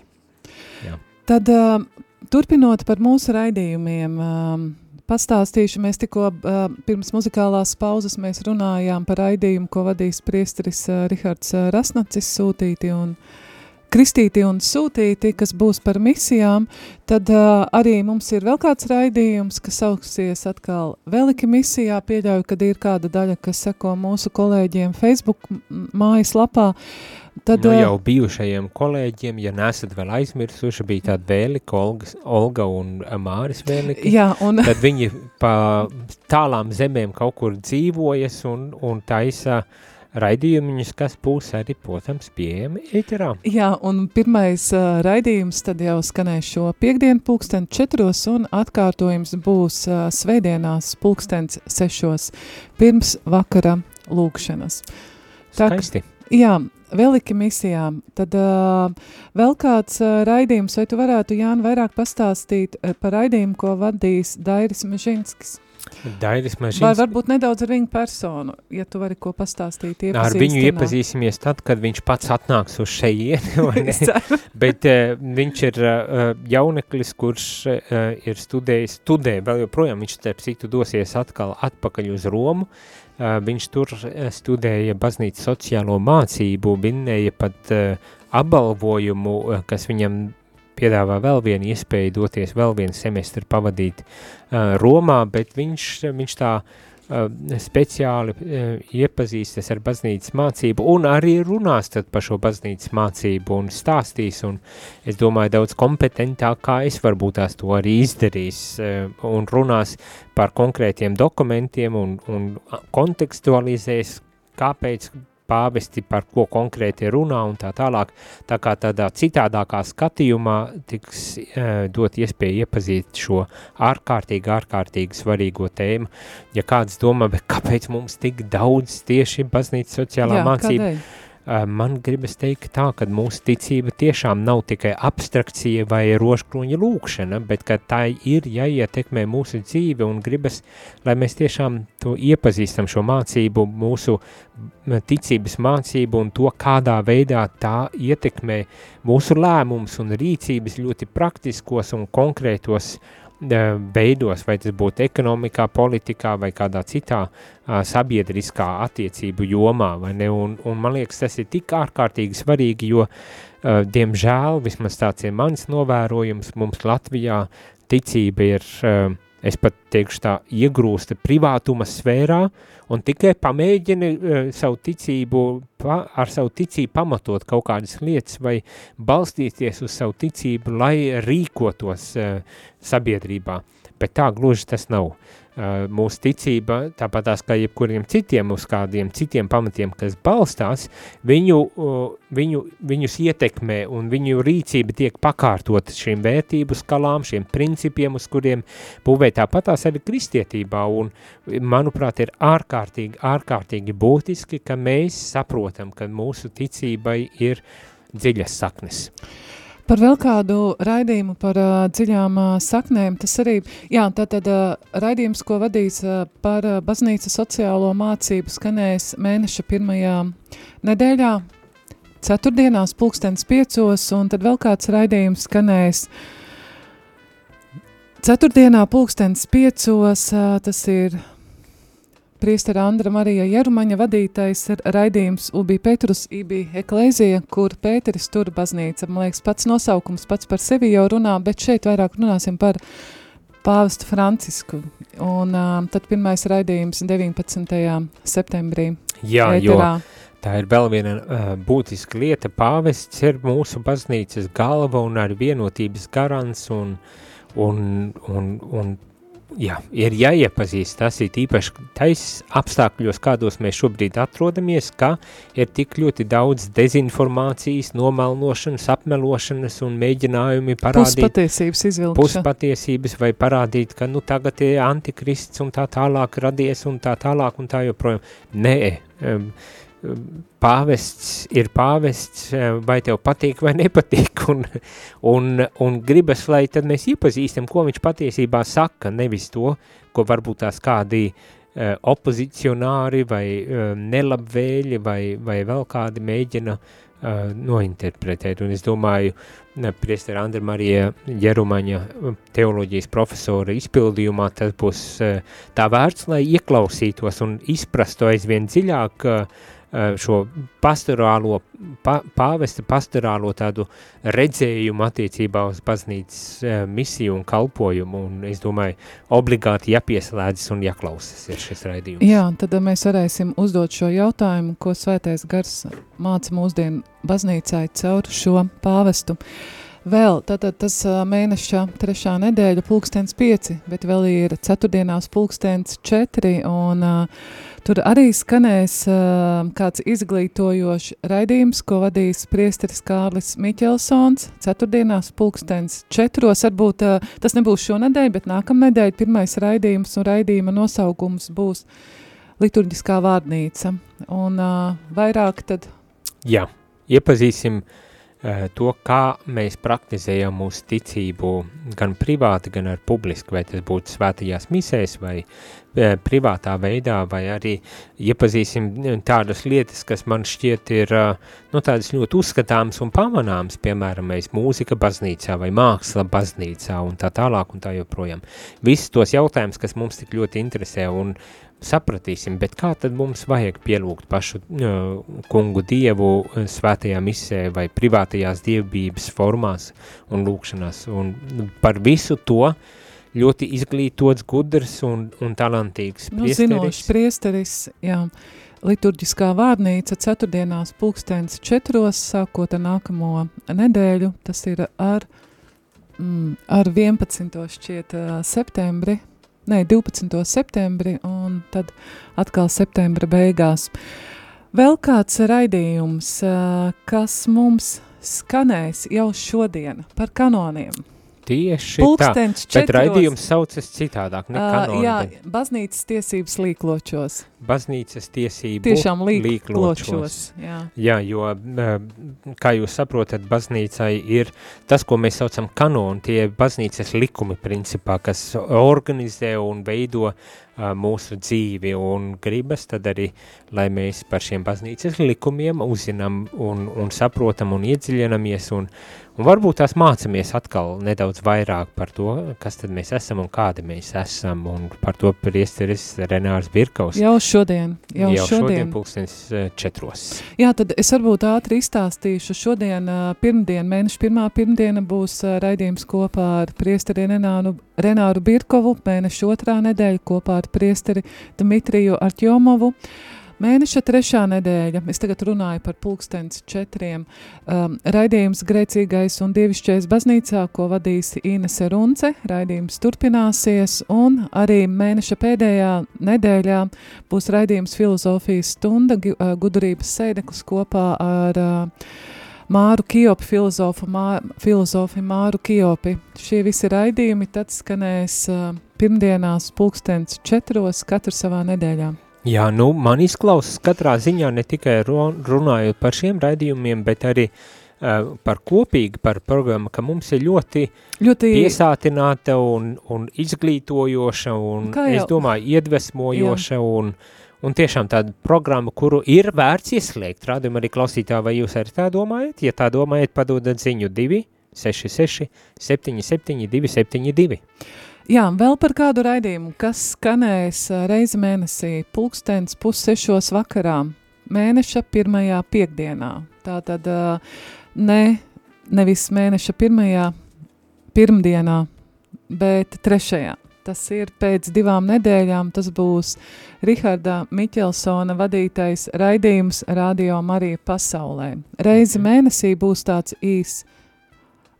[SPEAKER 1] Tad uh, turpinot par mūsu raidījumiem, um, pastāstīšu, mēs tikko uh, pirms muzikālās pauzes mēs runājām par raidījumu, ko vadīs priesteris uh, Rihards uh, Rasnacis sūtīti un Kristīti un sūtīti, kas būs par misijām, tad uh, arī mums ir vēl kāds raidījums, kas sauksies atkal Veliki misijā, pieļauju, kad ir kāda daļa, kas seko mūsu kolēģiem Facebook m- mājaslapā, tad
[SPEAKER 2] nu, jau bijušajiem kolēģiem, ja nesat vēl aizmirsuši, bija tāda vēlika, Olga, Olga un Māris vēliki.
[SPEAKER 1] jā, un
[SPEAKER 2] Tad viņi pa tālām zemēm kaut kur dzīvojas un, un taisa raidījumiņus, kas būs arī, protams, pieejami ēterā.
[SPEAKER 1] Jā, un pirmais uh, raidījums tad jau skanēs šo piekdienu pulksten četros, un atkārtojums būs uh, svētdienās pulkstens sešos pirms vakara lūkšanas. Tā ka-
[SPEAKER 2] Skaisti.
[SPEAKER 1] Jā, veliki misijām. Tad uh, vēl kāds uh, raidījums, vai tu varētu, Jāni, vairāk pastāstīt uh, par raidījumu, ko vadīs Dairis Mežinskis?
[SPEAKER 2] Dairis
[SPEAKER 1] Vai
[SPEAKER 2] Mažins.
[SPEAKER 1] varbūt nedaudz ar viņu personu, ja tu vari ko pastāstīt,
[SPEAKER 2] Ar viņu
[SPEAKER 1] iepazīstināt?
[SPEAKER 2] iepazīsimies tad, kad viņš pats atnāks uz *laughs* vai
[SPEAKER 1] ceru.
[SPEAKER 2] Bet uh, viņš ir uh, jauneklis, kurš uh, ir studējis, studē vēl joprojām, viņš starp citu dosies atkal atpakaļ uz Romu. Uh, viņš tur studēja baznīcas sociālo mācību, vinnēja pat uh, apbalvojumu, kas viņam piedāvā vēl vienu iespēju doties vēl vienu semestri pavadīt uh, Romā, bet viņš, viņš tā uh, speciāli uh, iepazīstas ar baznīcas mācību un arī runās tad par šo baznīcas mācību un stāstīs, un es domāju daudz kompetentāk, kā es varbūt tās to arī izdarīs, uh, un runās par konkrētiem dokumentiem un, un kontekstualizēs, kāpēc pāvesti par ko konkrēti runā un tā tālāk, tā kā tādā citādākā skatījumā tiks uh, dot iespēju iepazīt šo ārkārtīgi, ārkārtīgi svarīgo tēmu. Ja kāds domā, bet kāpēc mums tik daudz tieši baznīcas sociālā
[SPEAKER 1] Jā,
[SPEAKER 2] mācība,
[SPEAKER 1] kādēļ?
[SPEAKER 2] Uh, Man gribas teikt tā, ka mūsu ticība tiešām nav tikai abstrakcija vai rožkroņa lūkšana, bet ka tā ir jāietekmē mūsu dzīve un gribas, lai mēs tiešām to iepazīstam šo mācību, mūsu ticības mācību un to, kādā veidā tā ietekmē mūsu lēmumus un rīcības ļoti praktiskos un konkrētos eh, veidos, vai tas būtu ekonomikā, politikā vai kādā citā sabiedriskā attiecību jomā, vai ne, un, un man liekas, tas ir tik ārkārtīgi svarīgi, jo, uh, diemžēl, vismaz tāds ir mans novērojums, mums Latvijā ticība ir, uh, es pat teikšu tā, iegrūsta privātuma sfērā, un tikai pamēģini uh, savu ticību, pa, ar savu ticību pamatot kaut kādas lietas vai balstīties uz savu ticību, lai rīkotos uh, sabiedrībā, bet tā gluži tas nav. Uh, mūsu ticība, tāpat tās kā jebkuriem citiem, uz kādiem citiem pamatiem, kas balstās, viņu, uh, viņu, viņus ietekmē un viņu rīcība tiek pakārtot šīm vērtību skalām, šiem principiem, uz kuriem būvē tāpatās arī kristietībā, un manuprāt ir ārkārtīgi, ārkārtīgi būtiski, ka mēs saprotam, ka mūsu ticībai ir dziļas saknes.
[SPEAKER 1] Par vēl kādu raidījumu par uh, dziļām uh, saknēm, tas arī, jā, tātad uh, raidījums, ko vadīs uh, par uh, baznīcas sociālo mācību, skanēs mēneša pirmajā nedēļā, ceturtdienās pulkstens piecos, un tad vēl kāds raidījums skanēs ceturtdienā pulkstens piecos, uh, tas ir priestera Andra Marija Jerumaņa vadītais raidījums Ubi Petrus Ibi Eklēzija, kur Pēteris tur baznīca. Man liekas, pats nosaukums pats par sevi jau runā, bet šeit vairāk runāsim par pāvestu Francisku. Un uh, tad pirmais raidījums 19. septembrī.
[SPEAKER 2] Jā,
[SPEAKER 1] ēterā.
[SPEAKER 2] jo tā ir vēl viena uh, būtiska lieta. Pāvests ir mūsu baznīcas galva un ar vienotības garants un, un, un, un jā, ir jāiepazīst tas ir īpaši tais apstākļos, kādos mēs šobrīd atrodamies, ka ir tik ļoti daudz dezinformācijas, nomelnošanas, apmelošanas un mēģinājumi parādīt
[SPEAKER 1] Puspatiesības izvilkšana.
[SPEAKER 2] puspatiesības vai parādīt, ka nu tagad ir antikrists un tā tālāk radies un tā tālāk un tā joprojām. Nē, um, pāvests ir pāvests, eh, vai tev patīk vai nepatīk, un, un, un gribas, lai tad mēs iepazīstam, ko viņš patiesībā saka, nevis to, ko varbūt tās kādi uh, opozicionāri vai uh, nelabvēļi vai, vai vēl kādi mēģina uh, nointerpretēt, un es domāju, priestera Andra Marija Jerumaņa teoloģijas profesora izpildījumā tas būs tā vērts, lai ieklausītos un izprastu aizvien dziļāk uh, šo pastorālo, pa, pāvesta pastorālo tādu redzējumu attiecībā uz baznīcas misiju un kalpojumu, un es domāju, obligāti jāpieslēdzas un jāklausas ir šis raidījums.
[SPEAKER 1] Jā, tad mēs varēsim uzdot šo jautājumu, ko svētais gars māca mūsdienu baznīcai caur šo pāvestu. Vēl tātad tas mēneša trešā nedēļa pulkstens pieci, bet vēl ir ceturtdienās pulkstens četri, un uh, tur arī skanēs uh, kāds izglītojošs raidījums, ko vadīs priesteris Kārlis Miķelsons, ceturtdienās pulkstens četros, varbūt uh, tas nebūs šonedēļ, bet nākamnedēļ pirmais raidījums un raidījuma nosaukums būs liturģiskā vārnīca, un uh, vairāk tad
[SPEAKER 2] Jā, iepazīsim uh, to, kā mēs praktizējam mūsu ticību gan privāti, gan ar publiski, vai tas būtu svētajās misēs, vai uh, privātā veidā, vai arī iepazīsim eh, tādas lietas, kas man šķiet ir uh, nu, tādas ļoti uzskatāmas un pamanāmas, piemēram, mēs mūzika baznīcā vai māksla baznīcā un tā tālāk un tā joprojām. Visus tos jautājumus, kas mums tik ļoti interesē un sapratīsim, bet kā tad mums vajag pielūgt pašu uh, kungu dievu uh, svētajā misē vai privātajās dievbības formās un lūkšanās. Un par visu to ļoti izglītots, gudrs un, un talantīgs
[SPEAKER 1] Nu, zinošs
[SPEAKER 2] priesteris.
[SPEAKER 1] priesteris, jā. Liturģiskā vārnīca ceturtdienās pulkstens četros, sākot ar nākamo nedēļu, tas ir ar, mm, ar 11. šķiet septembri, ne, 12. septembri, un tad atkal septembra beigās. Vēl kāds raidījums, kas mums skanēs jau šodien par kanoniem.
[SPEAKER 2] Tieši tā,
[SPEAKER 1] Pulkstens
[SPEAKER 2] bet
[SPEAKER 1] četros.
[SPEAKER 2] raidījums saucas citādāk, ne
[SPEAKER 1] Ā,
[SPEAKER 2] kanoni,
[SPEAKER 1] jā,
[SPEAKER 2] bet
[SPEAKER 1] baznīcas tiesības līkločos.
[SPEAKER 2] baznīcas tiesību
[SPEAKER 1] Tiešām līkločos.
[SPEAKER 2] līkločos.
[SPEAKER 1] Jā.
[SPEAKER 2] Jā, jo, kā jūs saprotat, baznīcai ir tas, ko mēs saucam kanoni, tie baznīcas likumi principā, kas organizē un veido uh, mūsu dzīvi un gribas tad arī, lai mēs par šiem baznīcas likumiem uzzinām un, un saprotam un iedziļinamies un, un varbūt tās mācamies atkal nedaudz vairāk par to, kas tad mēs esam un kādi mēs esam un par to priesteris Renārs Birkaus.
[SPEAKER 1] Jau šodien, jau,
[SPEAKER 2] jau
[SPEAKER 1] šodien.
[SPEAKER 2] šodien pulkstens eh, četros.
[SPEAKER 1] Jā, tad es varbūt ātri izstāstīšu. Šodien, ā, pirmdien, mēneša pirmā pirmdiena būs ā, raidījums kopā ar priesteri Renāru, Renāru Birkovu, mēneša otrā nedēļa kopā ar priesteri Dmitriju Artjomovu. Mēneša trešā nedēļa, es tagad runāju par pulkstens četriem, um, raidījums Grēcīgais un Dievišķais baznīcā, ko vadīs Inese Runce, raidījums turpināsies, un arī mēneša pēdējā nedēļā būs raidījums Filozofijas stunda, ā, gudrības sēdeklis kopā ar uh, Māru Kijopi, filozofu, mā, filozofi Māru Kijopi. Šie visi raidījumi tad skanēs uh, pirmdienās pulkstens četros, katru savā nedēļā.
[SPEAKER 2] Jā, nu, man izklausās katrā ziņā ne tikai ru- runājot par šiem raidījumiem, bet arī uh, par kopīgi, par programmu, ka mums ir ļoti
[SPEAKER 1] Ļoti
[SPEAKER 2] piesātināta un, un izglītojoša un,
[SPEAKER 1] Kā
[SPEAKER 2] es
[SPEAKER 1] jau-
[SPEAKER 2] domāju, iedvesmojoša un, un tiešām tāda programma, kuru ir vērts ieslēgt. Rādījumā arī klausītā, vai jūs arī tā domājat? Ja tā domājat, padodat ziņu 2, 6, 6, 7, 7, 2, 7, 2.
[SPEAKER 1] Jā, vēl par kādu raidījumu, kas skanēs reizi mēnesī, pulkstens pussešos vakarā, mēneša pirmajā piekdienā. Tātad ne, nevis mēneša pirmajā pirmdienā, bet trešajā. Tas ir pēc divām nedēļām, tas būs Riharda Miķelsona vadītais raidījums Radio Marija pasaulē. Reizi mēnesī būs tāds īs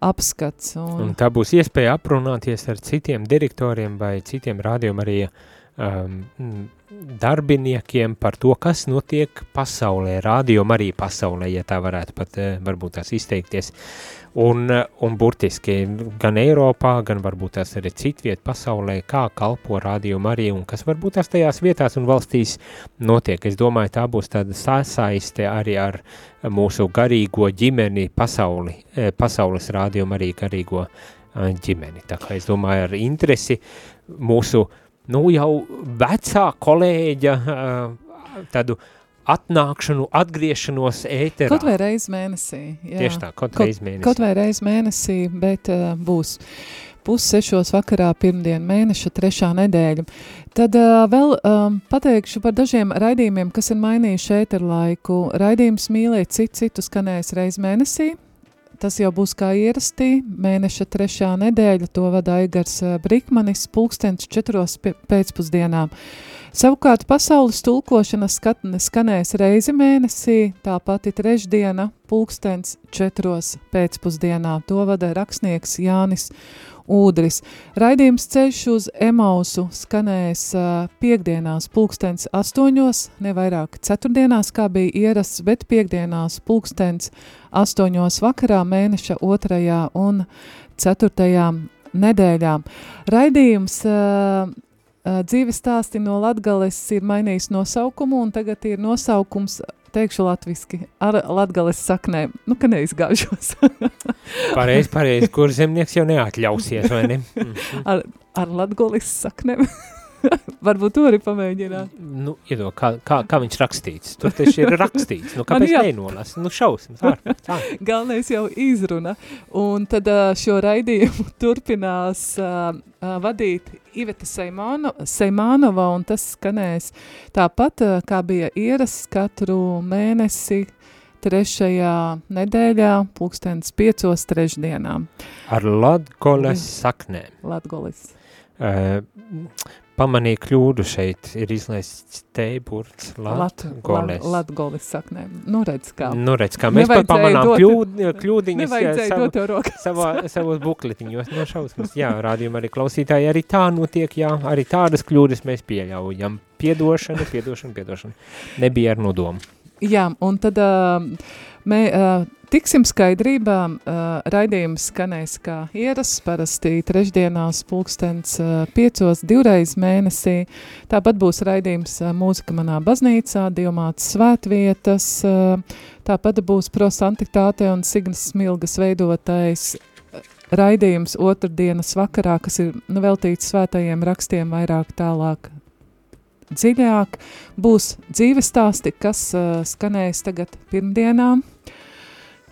[SPEAKER 1] apskats. Un,
[SPEAKER 2] Un tā būs iespēja aprunāties ar citiem direktoriem vai citiem rādījumiem arī um, darbiniekiem par to, kas notiek pasaulē, rādījumam arī pasaulē, ja tā varētu pat eh, varbūt tās izteikties. Un, eh, un burtiski gan Eiropā, gan varbūt tās arī citviet pasaulē, kā kalpo rādījumu arī un kas varbūt tās tajās vietās un valstīs notiek. Es domāju, tā būs tāda sasaiste arī ar mūsu garīgo ģimeni pasauli, eh, pasaules rādījumu arī garīgo ģimeni. Tā kā es domāju ar interesi mūsu nu jau vecā kolēģa uh, tādu atnākšanu, atgriešanos ēterā.
[SPEAKER 1] Kaut vai reizi mēnesī. Jā.
[SPEAKER 2] Tieši tā, kaut
[SPEAKER 1] Kaut-
[SPEAKER 2] reiz mēnesī.
[SPEAKER 1] Kaut vai reizi mēnesī, bet uh, būs pussešos vakarā pirmdien mēneša trešā nedēļa. Tad uh, vēl um, pateikšu par dažiem raidījumiem, kas ir mainījuši ēteru laiku. Raidījums mīlēt citu citu skanēs reizi mēnesī. Tas jau būs kā ierastī, mēneša trešā nedēļa, to vada Aigars ā, Brikmanis, pulkstens četros pēcpusdienā. Savukārt pasaules tulkošana skanēs reizi mēnesī, tā pati trešdiena, pulkstens četros pēcpusdienā. To vada rakstnieks Jānis Ūdris. Raidījums ceļš uz Emausu skanēs uh, piekdienās pulkstens astoņos, nevairāk ceturtdienās, kā bija ierasts, bet piekdienās pulkstens astoņos vakarā mēneša otrajā un ceturtajā nedēļā. Raidījums uh, dzīves stāsti no Latgales ir mainījis nosaukumu, un tagad ir nosaukums, teikšu latviski, ar Latgales saknēm. Nu, ka neizgāžos. *laughs*
[SPEAKER 2] Pareizi, pareizi, kur zemnieks jau neatļausies, vai ne? *laughs*
[SPEAKER 1] Ar, ar Latgales saknēm. *laughs* Varbūt to arī pamēģināt.
[SPEAKER 2] Nu, iedo, kā, kā, kā viņš rakstīts? Tur taču ir rakstīts. Nu, *laughs* kāpēc nenolas? Nu, šausmas. ārprāt, Tā. *laughs*
[SPEAKER 1] Galvenais jau izruna. Un tad šo raidījumu turpinās uh, vadīt Iveta Seimano, Seimānova, un tas skanēs tāpat, kā bija ierasts katru mēnesi trešajā nedēļā, pulkstens piecos trešdienām.
[SPEAKER 2] Ar latgoles saknēm.
[SPEAKER 1] Latgolis.
[SPEAKER 2] Uh, pamanīja kļūdu šeit, ir izlaists teiburts
[SPEAKER 1] Lat,
[SPEAKER 2] latgoles.
[SPEAKER 1] lat, latgolis saknēm. Nu, redz kā.
[SPEAKER 2] Nu, redz, kā mēs pat pamanām
[SPEAKER 1] dot-
[SPEAKER 2] kļūd, kļūdiņas savu,
[SPEAKER 1] dot rokas.
[SPEAKER 2] savā, savos bukletiņos, no šausmas. Jā, rādījumā arī klausītāji, arī tā notiek, jā, arī tādas kļūdas mēs pieļaujam. Piedošana, piedošana, piedošana. Nebija ar nodomu.
[SPEAKER 1] Jā, un tad uh, mē, uh, tiksim skaidrībā, uh, raidījums skanēs kā ierasts, parasti trešdienās pulkstens uh, piecos divreiz mēnesī. Tāpat būs raidījums uh, mūzika manā baznīcā, divmāts svētvietas, uh, tāpat būs prosantiktāte un Signas Smilgas veidotais raidījums otrdienas vakarā, kas ir nu, veltīts svētajiem rakstiem vairāk tālāk dziļāk. Būs dzīves stāsti, kas uh, skanēs tagad pirmdienām.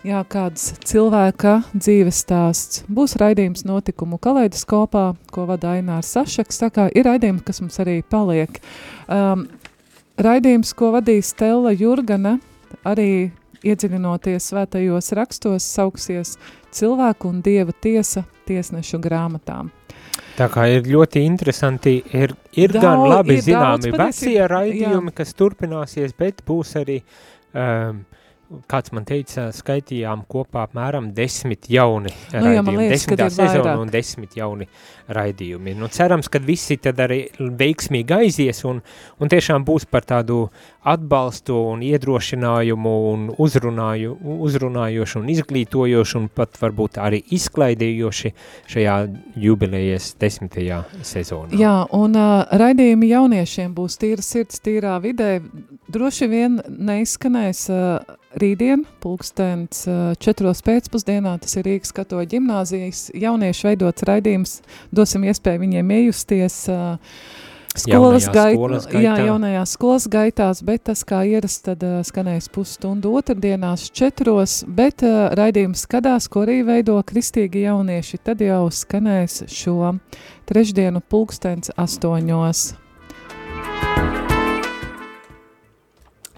[SPEAKER 1] Jā, kāds cilvēka dzīves stāsts. Būs raidījums notikumu kaleidoskopā, ko vada Ainārs Sašaks. Tā kā ir raidījumi, kas mums arī paliek. Um, raidījums, ko vadīs Stella Jurgana, arī iedziļinoties svētajos rakstos, sauksies cilvēku un dieva tiesa tiesnešu grāmatām.
[SPEAKER 2] Tā kā ir ļoti interesanti, ir, ir
[SPEAKER 1] Daudz-
[SPEAKER 2] gan labi
[SPEAKER 1] ir
[SPEAKER 2] zināmi vecie raidījumi, kas turpināsies, bet būs arī, um, kāds man teica, skaitījām kopā apmēram desmit jauni
[SPEAKER 1] Nu
[SPEAKER 2] raidījumi,
[SPEAKER 1] liekas, ka
[SPEAKER 2] desmitā sezona un desmit jauni raidījumi. Nu, cerams, ka visi tad arī veiksmīgi aizies un, un tiešām būs par tādu atbalstu un iedrošinājumu un uzrunāju, uzrunājošu un izglītojošu un pat varbūt arī izklaidējoši šajā jubilejas desmitajā sezonā.
[SPEAKER 1] Jā, un uh, raidījumi jauniešiem būs tīra sirds, tīrā vidē. Droši vien neizskanēs uh, rītdien, pulkstens uh, četros pēcpusdienā, tas ir Rīgas katoļa ģimnāzijas jauniešu veidots raidījums, dosim iespēju viņiem iejusties uh, skolas,
[SPEAKER 2] Jaunajā
[SPEAKER 1] gait,
[SPEAKER 2] skolas
[SPEAKER 1] jā,
[SPEAKER 2] gaitā.
[SPEAKER 1] jaunajās skolas gaitās, bet tas kā ierasts tad uh, skanēs pusstundu otrdienās četros, bet uh, raidījums skatās, ko arī veido kristīgi jaunieši, tad jau skanēs šo trešdienu pulkstens astoņos.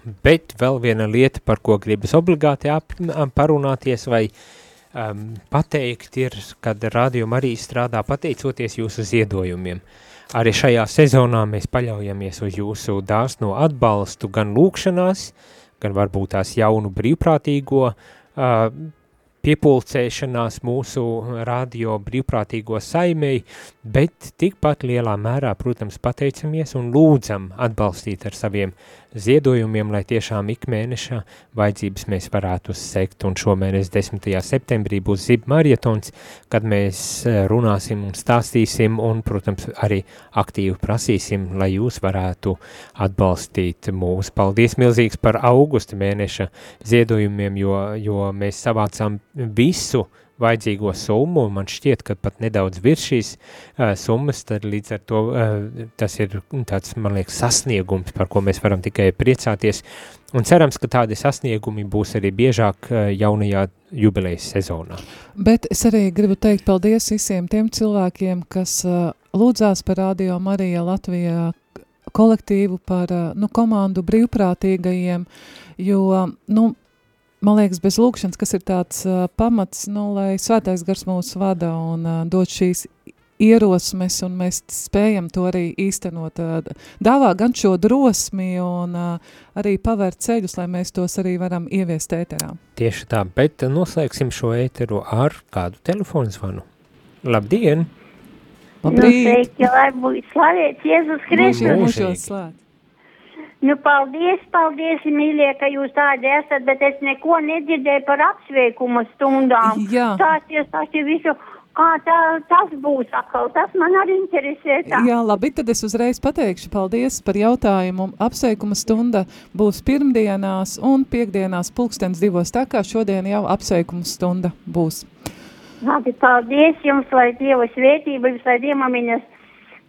[SPEAKER 2] Bet vēl viena lieta, par ko gribas obligāti parunāties vai um, pateikt, ir, kad rādījuma arī strādā pateicoties jūsu ziedojumiem. Arī šajā sezonā mēs paļaujamies uz jūsu dāsno atbalstu gan lūkšanās, gan varbūt tās jaunu brīvprātīgo uh, piepulcēšanās mūsu radio brīvprātīgo saimei, bet tikpat lielā mērā, protams, pateicamies un lūdzam atbalstīt ar saviem ziedojumiem, lai tiešām ik mēneša vajadzības mēs varētu sekt. Un šomēnes 10. septembrī būs zib marietons, kad mēs runāsim un stāstīsim un, protams, arī aktīvi prasīsim, lai jūs varētu atbalstīt mūs. Paldies milzīgs par augusta mēneša ziedojumiem, jo, jo mēs savācām visu vajadzīgo summu, man šķiet, ka pat nedaudz virs šīs uh, summas, tad līdz ar to uh, tas ir tāds, man liekas, sasniegums, par ko mēs varam tikai priecāties, un cerams, ka tādi sasniegumi būs arī biežāk uh, jaunajā jubilejas sezonā.
[SPEAKER 1] Bet es arī gribu teikt paldies visiem tiem cilvēkiem, kas uh, lūdzās par Radio Marija Latvijā kolektīvu, par uh, nu, komandu brīvprātīgajiem, jo, nu, man liekas, bez lūkšanas, kas ir tāds uh, pamats, nu, lai svētais gars mūs vada un uh, dod šīs ierosmes, un mēs spējam to arī īstenot. Uh, dāvā gan šo drosmi un uh, arī pavērt ceļus, lai mēs tos arī varam ieviest ēterā.
[SPEAKER 2] Tieši tā, bet noslēgsim šo ēteru ar kādu telefonu zvanu. Labdien!
[SPEAKER 5] Nu,
[SPEAKER 1] Labrīt!
[SPEAKER 5] sveiki, lai būtu slavēts Jēzus Kristus.
[SPEAKER 2] Mūžīgi.
[SPEAKER 1] Mūžos slēgt.
[SPEAKER 5] Nu, paldies, paldies, mīļie, ka jūs tādi esat, bet es neko nedzirdēju par apsveikumu stundām.
[SPEAKER 1] Jā.
[SPEAKER 5] Stāsties, stāsties visu, kā tā, tas būs atkal, tas man arī interesē. Tā.
[SPEAKER 1] Jā, labi, tad es uzreiz pateikšu paldies par jautājumu. Apsveikuma stunda būs pirmdienās un piekdienās pulkstens divos, tā kā šodien jau apsveikuma stunda būs.
[SPEAKER 5] Labi, paldies jums, lai Dieva svētība, jums, lai Dievmamiņas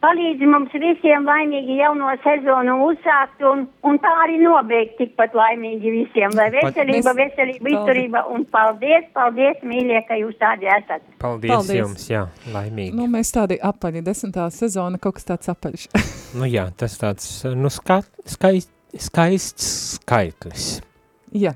[SPEAKER 5] palīdz mums visiem laimīgi jauno sezonu uzsākt un, un tā arī nobeigt tikpat laimīgi visiem. Lai veselība,
[SPEAKER 1] Mēs-
[SPEAKER 5] veselība, izturība un paldies, paldies, mīļie, ka jūs tādi esat.
[SPEAKER 2] Paldies,
[SPEAKER 1] Paldies.
[SPEAKER 2] jums, jā, laimīgi.
[SPEAKER 1] Nu, mēs tādi apaļi, desmitā sezona, kaut kas tāds apaļš. *laughs*
[SPEAKER 2] Nu jā, tas tāds, nu, ska, skaists, skaists skaitlis.
[SPEAKER 1] Jā.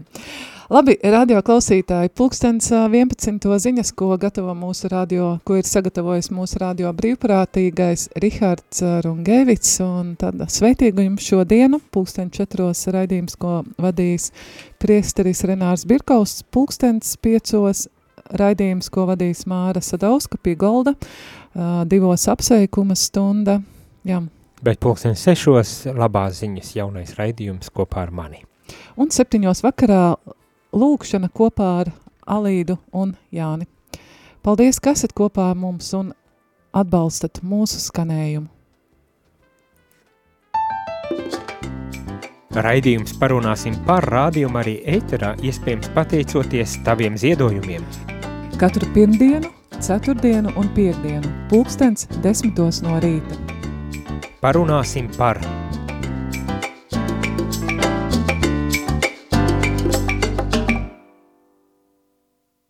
[SPEAKER 1] Labi, radio klausītāji, pulkstens ā, 11. ziņas, ko gatavo mūsu radio, ko ir sagatavojis mūsu radio brīvprātīgais Rihards Rungevits, un tad sveitīgu jums šodienu, pulksten četros raidījums, ko vadīs priesteris Renārs Birkaus, pulkstens piecos raidījums, ko vadīs Māra Sadauska pie Golda, divos apsveikuma stunda, jā,
[SPEAKER 2] Bet pulksten sešos labās ziņas jaunais raidījums kopā ar mani.
[SPEAKER 1] Un septiņos vakarā lūkšana kopā ar Alīdu un Jāni. Paldies, ka esat kopā ar mums un atbalstat mūsu skanējumu.
[SPEAKER 2] Raidījums parunāsim par rādījumu arī ēterā, iespējams pateicoties taviem ziedojumiem.
[SPEAKER 1] Katru pirmdienu, ceturtdienu un piekdienu, pulkstens desmitos no rīta.
[SPEAKER 2] Parunāsim par